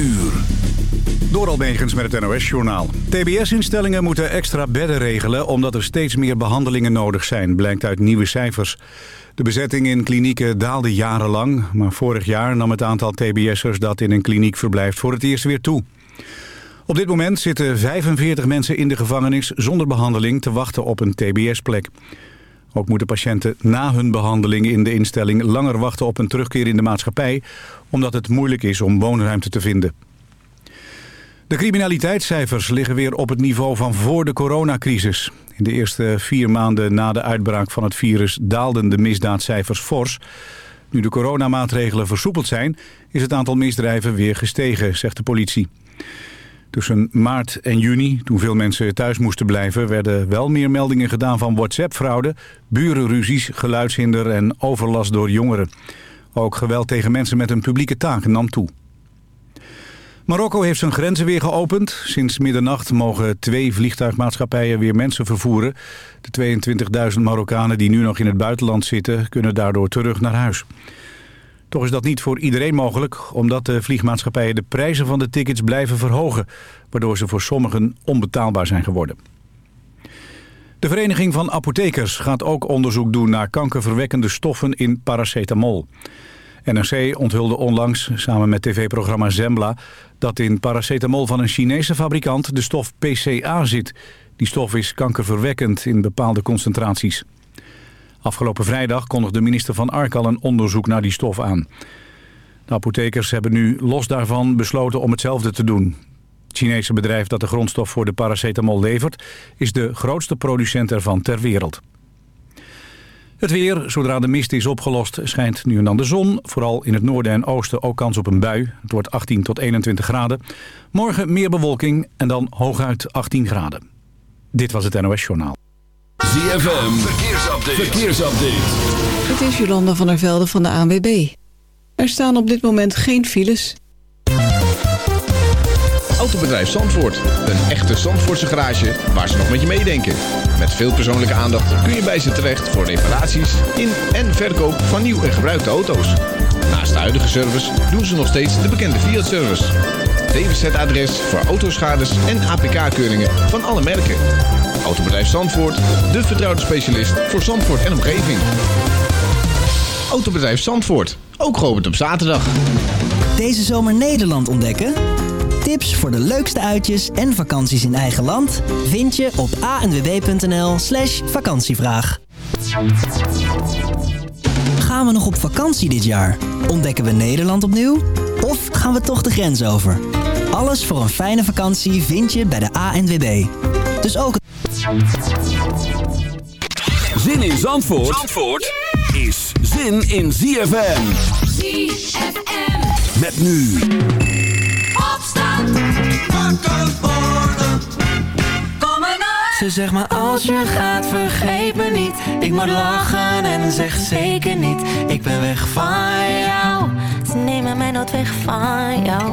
uur. Door met het NOS-journaal. TBS-instellingen moeten extra bedden regelen... omdat er steeds meer behandelingen nodig zijn, blijkt uit nieuwe cijfers. De bezetting in klinieken daalde jarenlang... maar vorig jaar nam het aantal TBS'ers dat in een kliniek verblijft voor het eerst weer toe. Op dit moment zitten 45 mensen in de gevangenis zonder behandeling... te wachten op een TBS-plek. Ook moeten patiënten na hun behandeling in de instelling langer wachten op een terugkeer in de maatschappij, omdat het moeilijk is om woonruimte te vinden. De criminaliteitscijfers liggen weer op het niveau van voor de coronacrisis. In de eerste vier maanden na de uitbraak van het virus daalden de misdaadcijfers fors. Nu de coronamaatregelen versoepeld zijn, is het aantal misdrijven weer gestegen, zegt de politie. Tussen maart en juni, toen veel mensen thuis moesten blijven... werden wel meer meldingen gedaan van WhatsApp-fraude... burenruzies, geluidshinder en overlast door jongeren. Ook geweld tegen mensen met een publieke taak nam toe. Marokko heeft zijn grenzen weer geopend. Sinds middernacht mogen twee vliegtuigmaatschappijen weer mensen vervoeren. De 22.000 Marokkanen die nu nog in het buitenland zitten... kunnen daardoor terug naar huis. Toch is dat niet voor iedereen mogelijk, omdat de vliegmaatschappijen de prijzen van de tickets blijven verhogen, waardoor ze voor sommigen onbetaalbaar zijn geworden. De Vereniging van Apothekers gaat ook onderzoek doen naar kankerverwekkende stoffen in paracetamol. NRC onthulde onlangs, samen met tv-programma Zembla, dat in paracetamol van een Chinese fabrikant de stof PCA zit. Die stof is kankerverwekkend in bepaalde concentraties. Afgelopen vrijdag kondigde minister Van Ark al een onderzoek naar die stof aan. De apothekers hebben nu los daarvan besloten om hetzelfde te doen. Het Chinese bedrijf dat de grondstof voor de paracetamol levert... is de grootste producent ervan ter wereld. Het weer, zodra de mist is opgelost, schijnt nu en dan de zon. Vooral in het noorden en oosten ook kans op een bui. Het wordt 18 tot 21 graden. Morgen meer bewolking en dan hooguit 18 graden. Dit was het NOS Journaal. ZFM, verkeersupdate. verkeersupdate. Het is Jolanda van der Velde van de ANWB. Er staan op dit moment geen files. Autobedrijf Zandvoort. Een echte Zandvoortse garage waar ze nog met je meedenken. Met veel persoonlijke aandacht kun je bij ze terecht voor reparaties in en verkoop van nieuw en gebruikte auto's. Naast de huidige service doen ze nog steeds de bekende Fiat-service. DWZ-adres voor autoschades en APK-keuringen van alle merken. Autobedrijf Zandvoort, de vertrouwde specialist voor Zandvoort en omgeving. Autobedrijf Zandvoort, ook geopend op zaterdag. Deze zomer Nederland ontdekken? Tips voor de leukste uitjes en vakanties in eigen land vind je op anwb.nl slash vakantievraag. Gaan we nog op vakantie dit jaar? Ontdekken we Nederland opnieuw? Of gaan we toch de grens over? Alles voor een fijne vakantie vind je bij de ANWB. Dus ook... Zin in Zandvoort, Zandvoort is zin in ZFM. ZFM. Met nu. Opstand. Wakker worden. Kom maar naar. Ze zegt maar als je gaat vergeet me niet Ik moet lachen en zeg zeker niet Ik ben weg van jou Ze nemen mij nooit weg van jou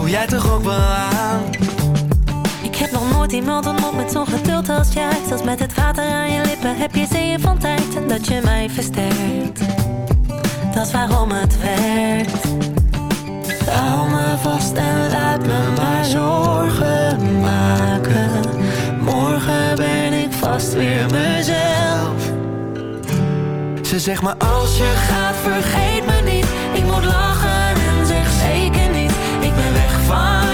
Voel jij toch ook wel aan? Ik heb nog nooit iemand ontmoet met zo'n geduld als jij. Zelfs met het water aan je lippen heb je zeeën van tijd. En dat je mij versterkt. Dat is waarom het werkt. Hou me vast en laat me maar zorgen maken. Morgen ben ik vast weer mezelf. Ze zegt maar als je Gaat vergeet me niet. Ik moet lachen find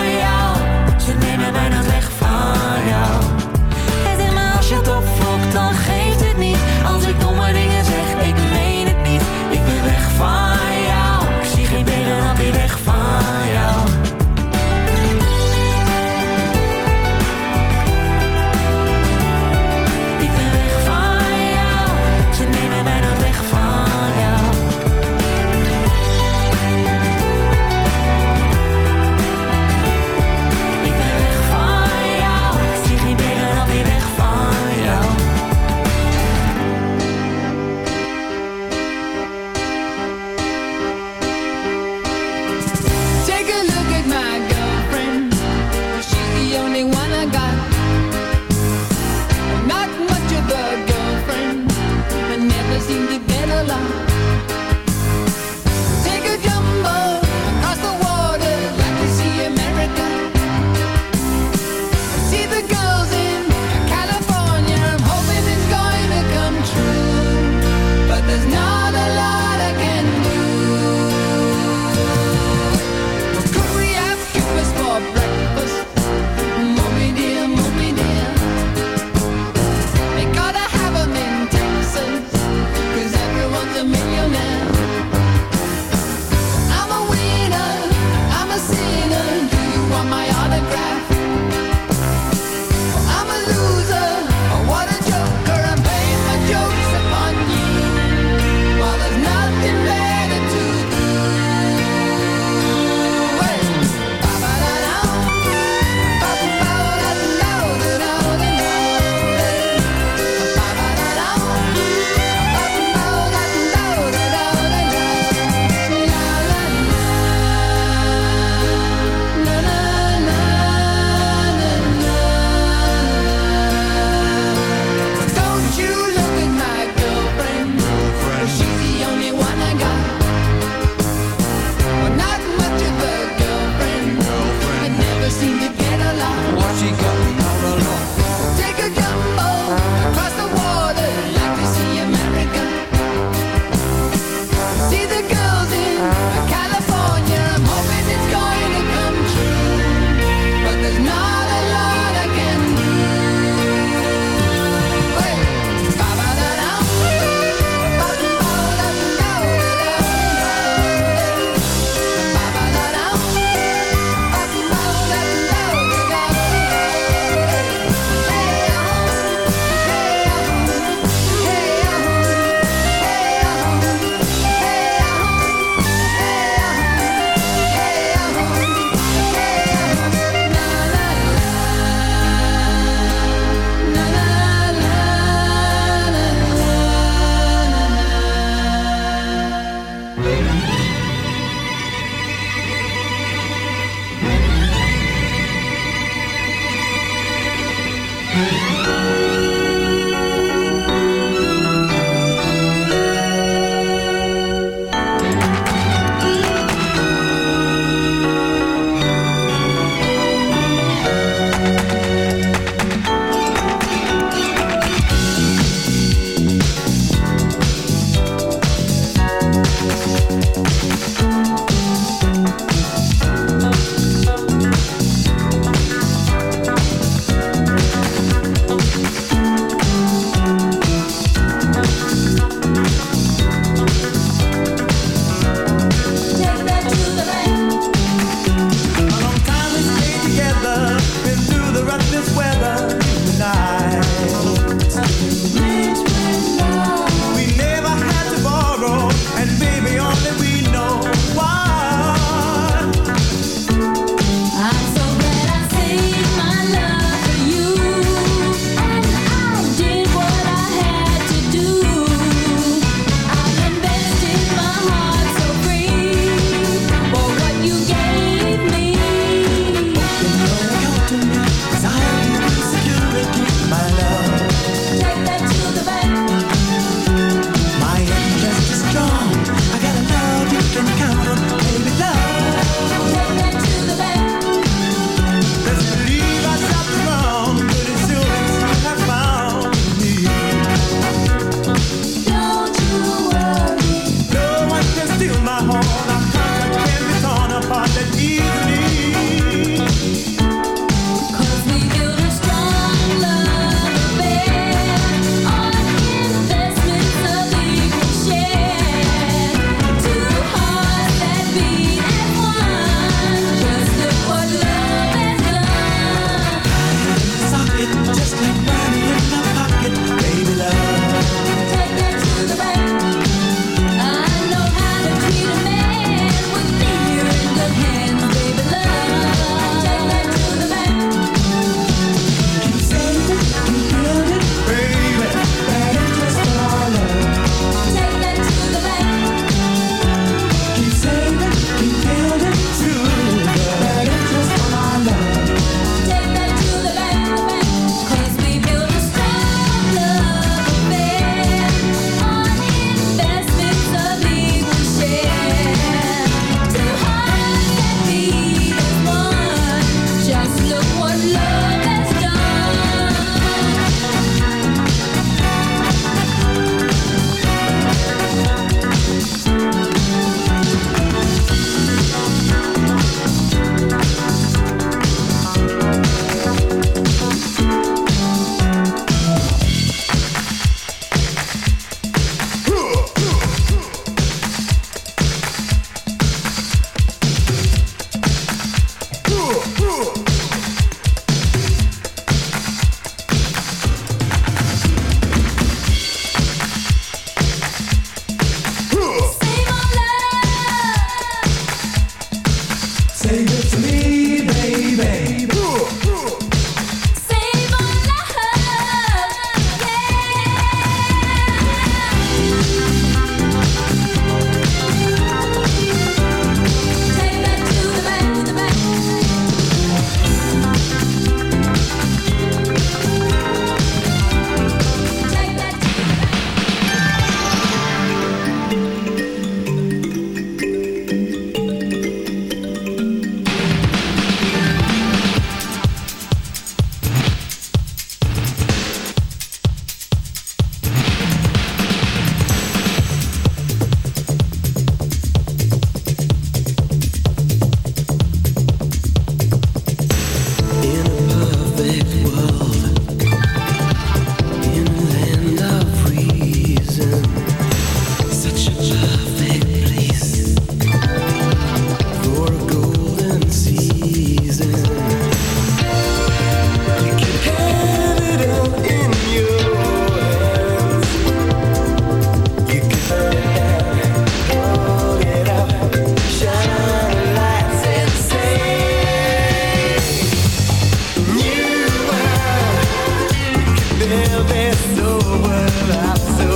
so well, I'm so